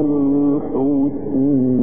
الحسنى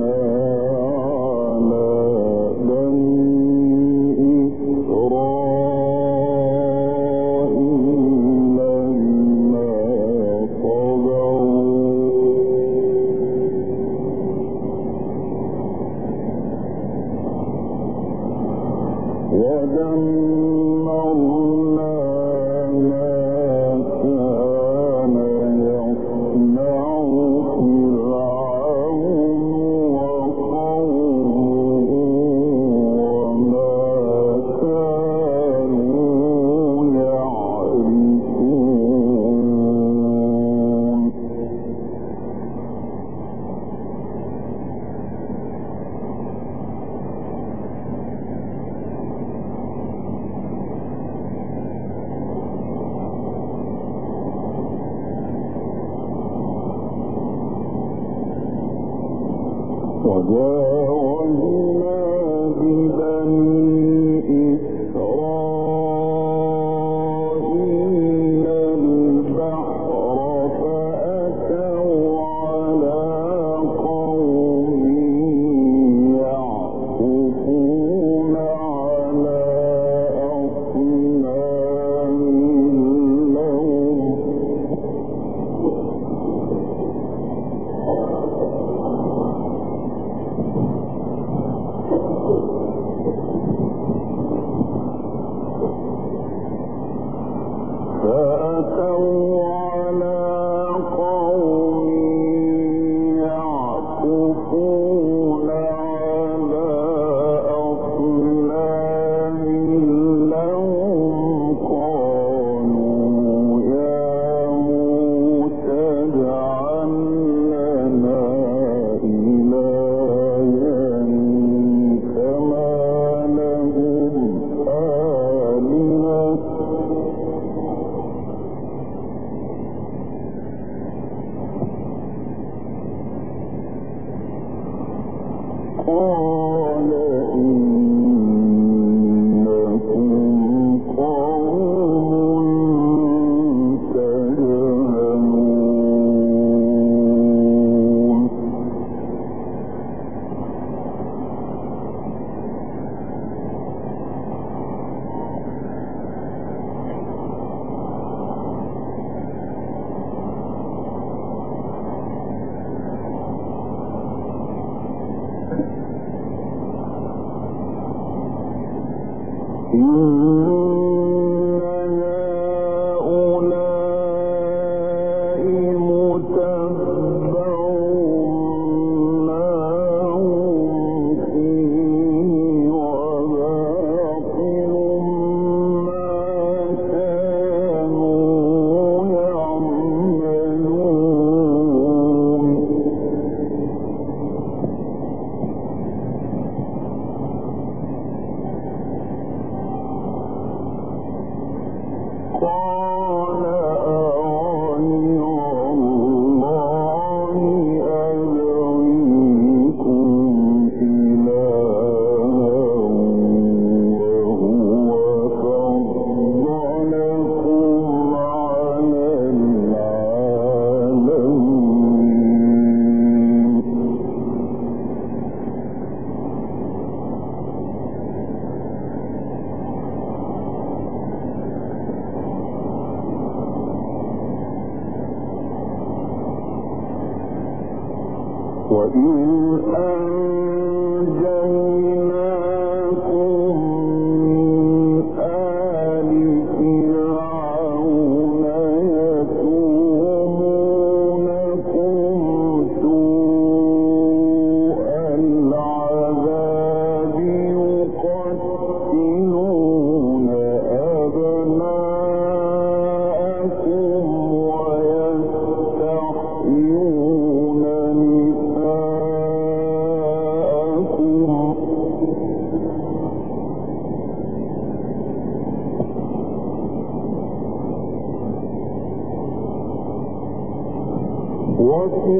وفي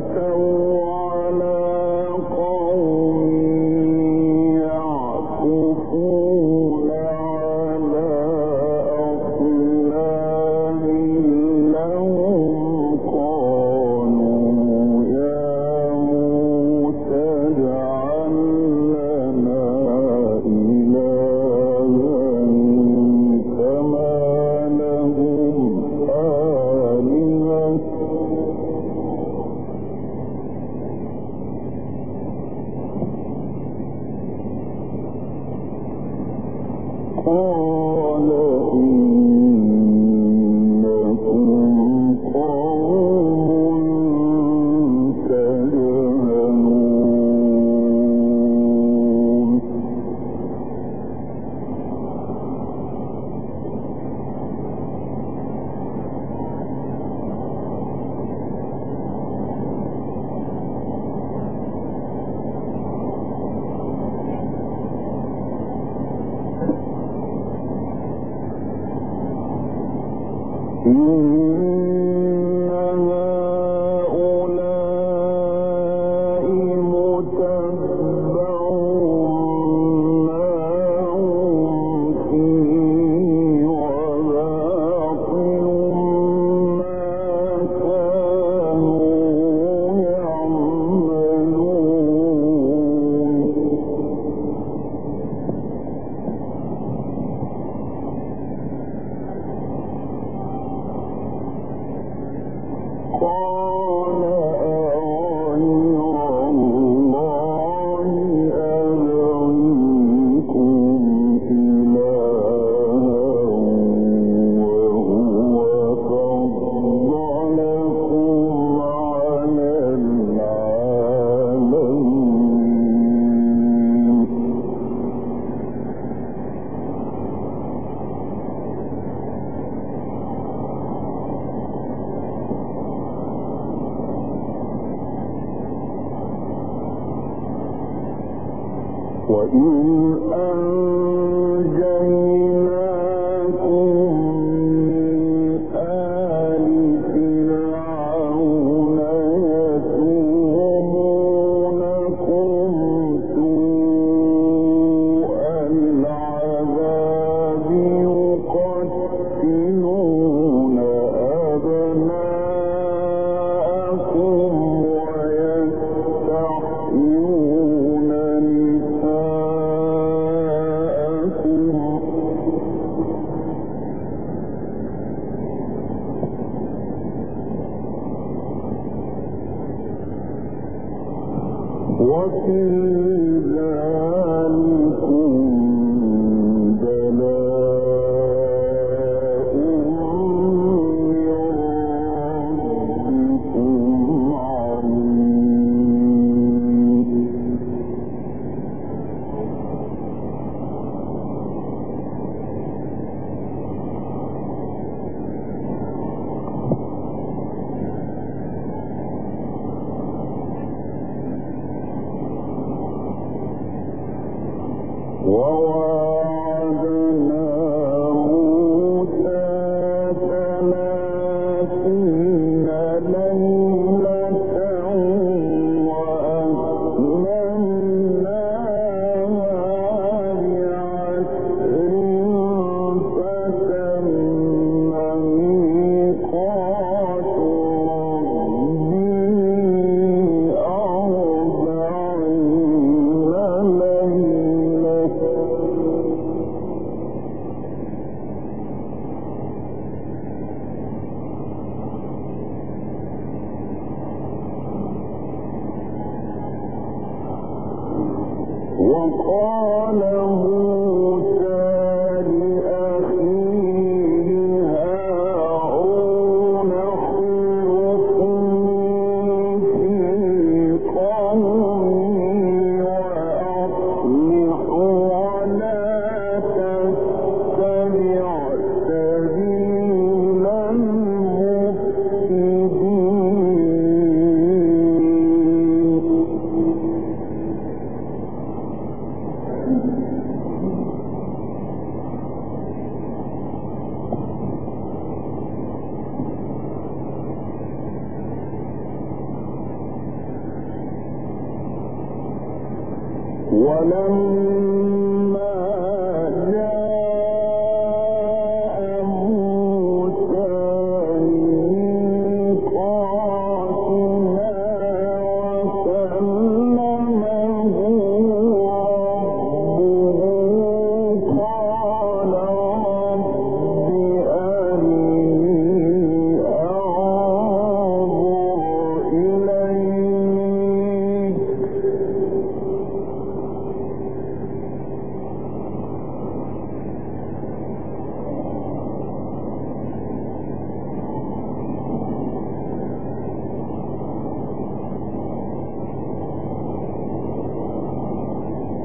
so وَقِيلَ وقال موسى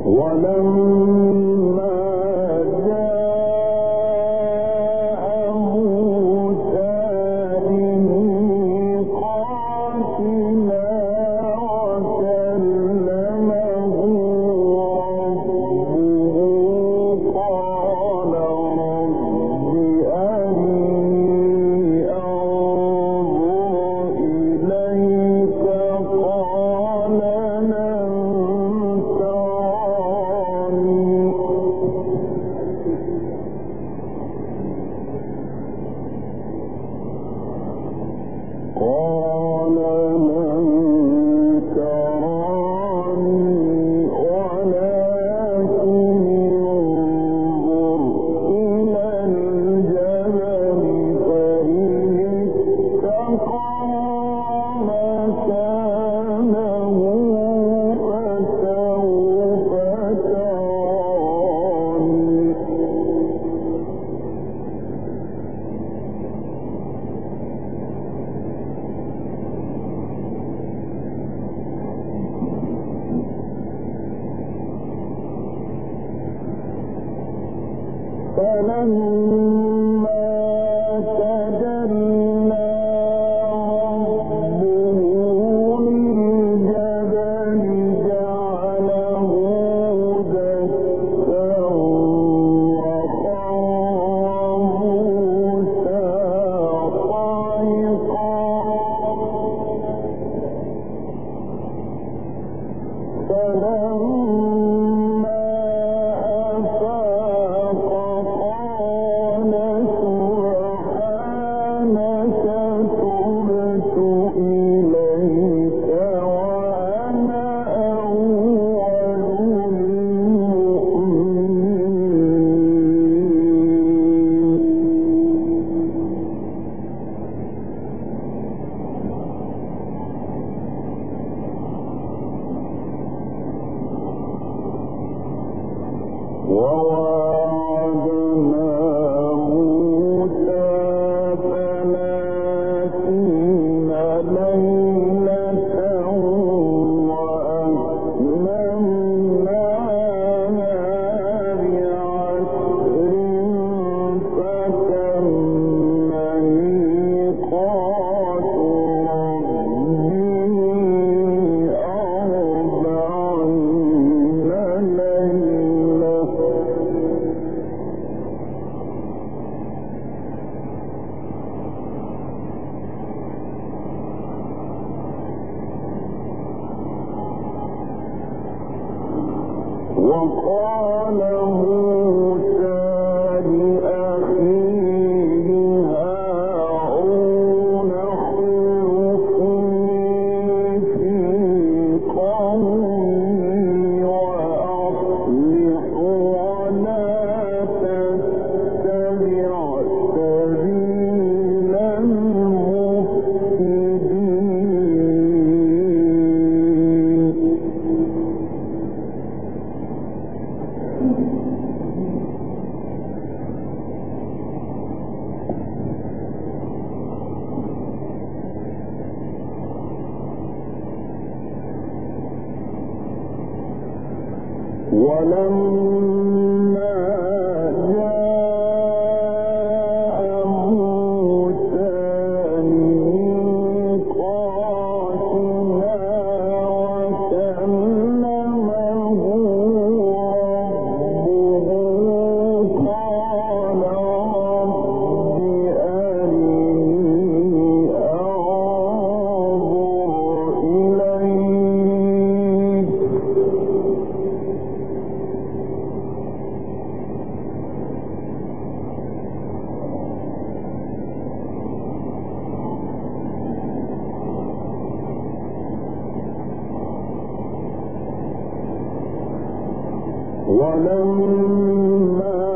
ولما وقال موسى ولما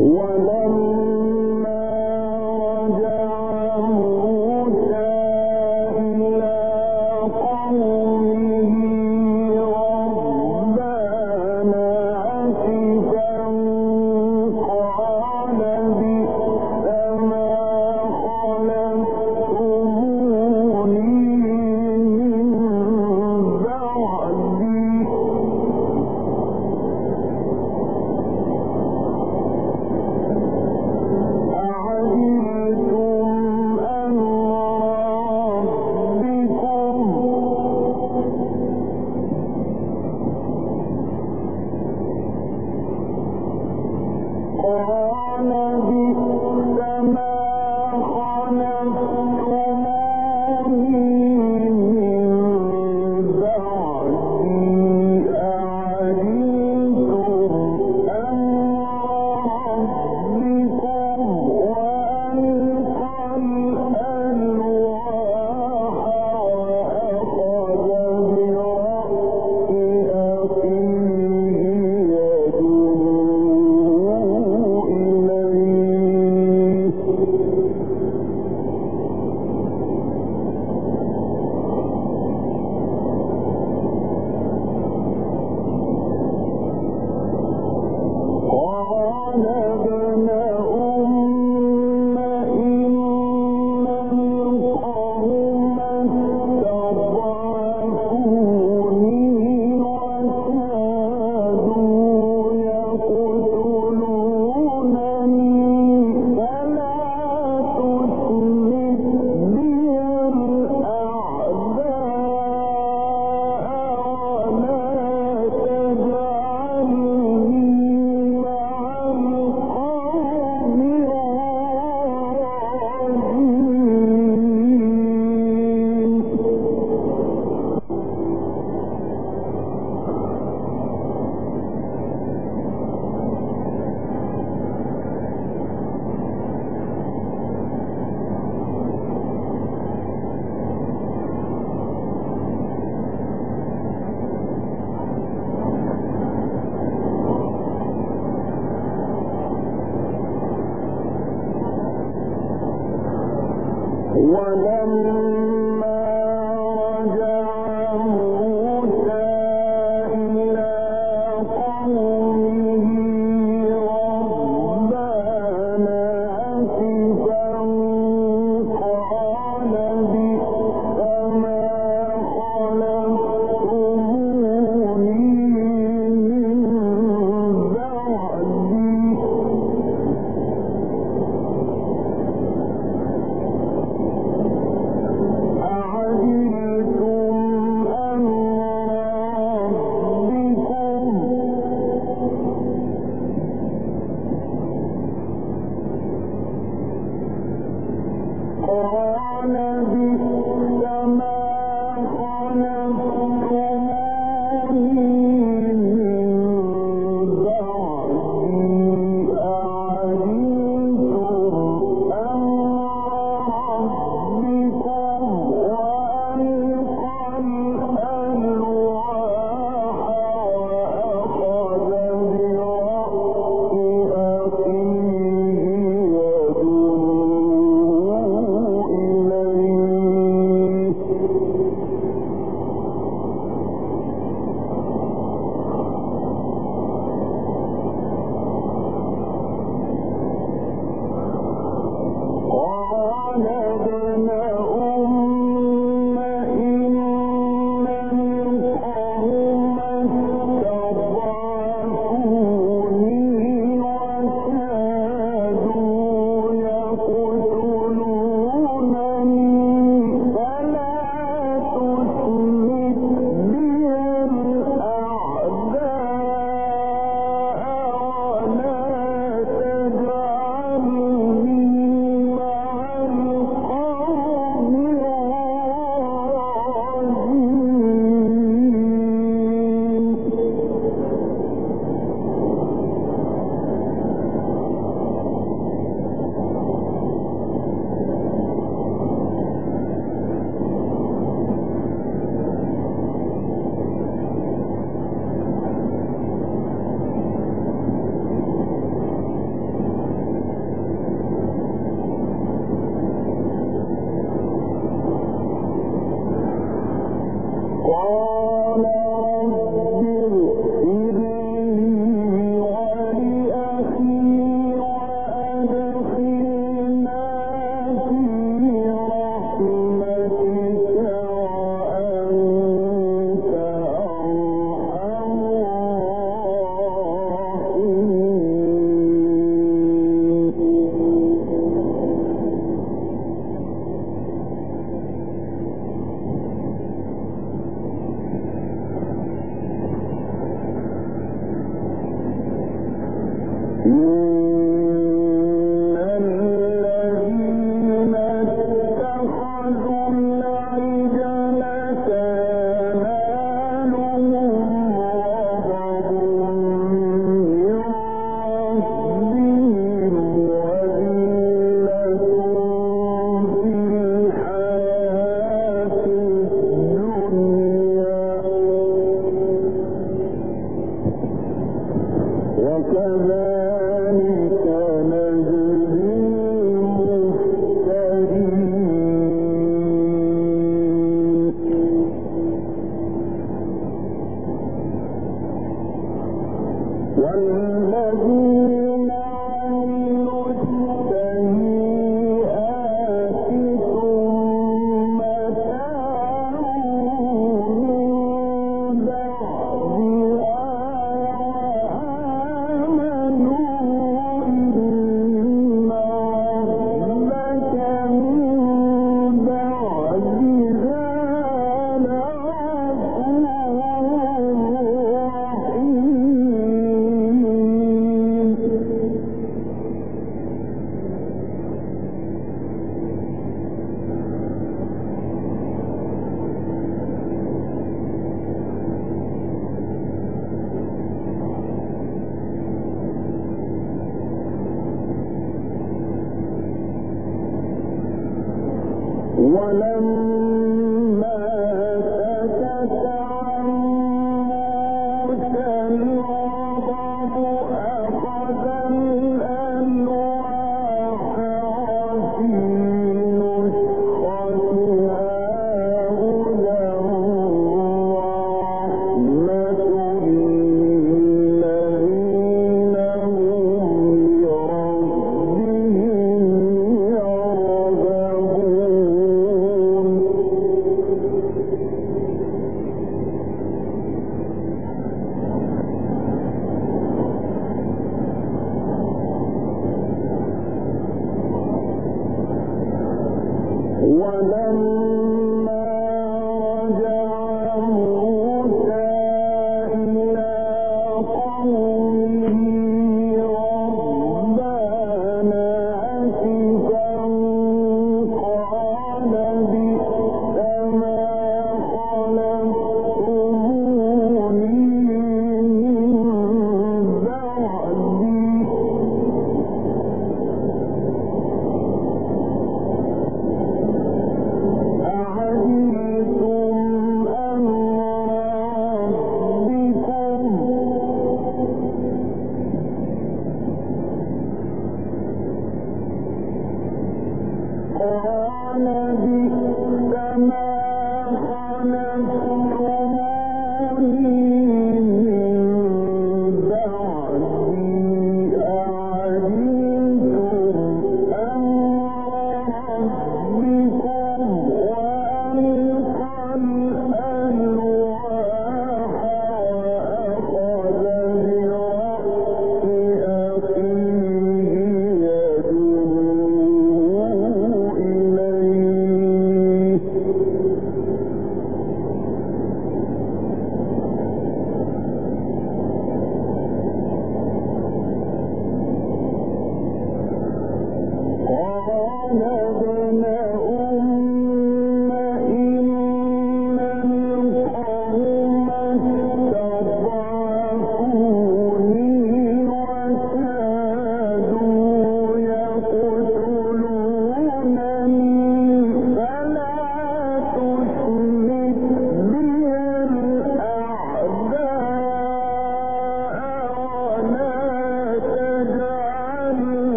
ولم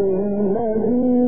والذين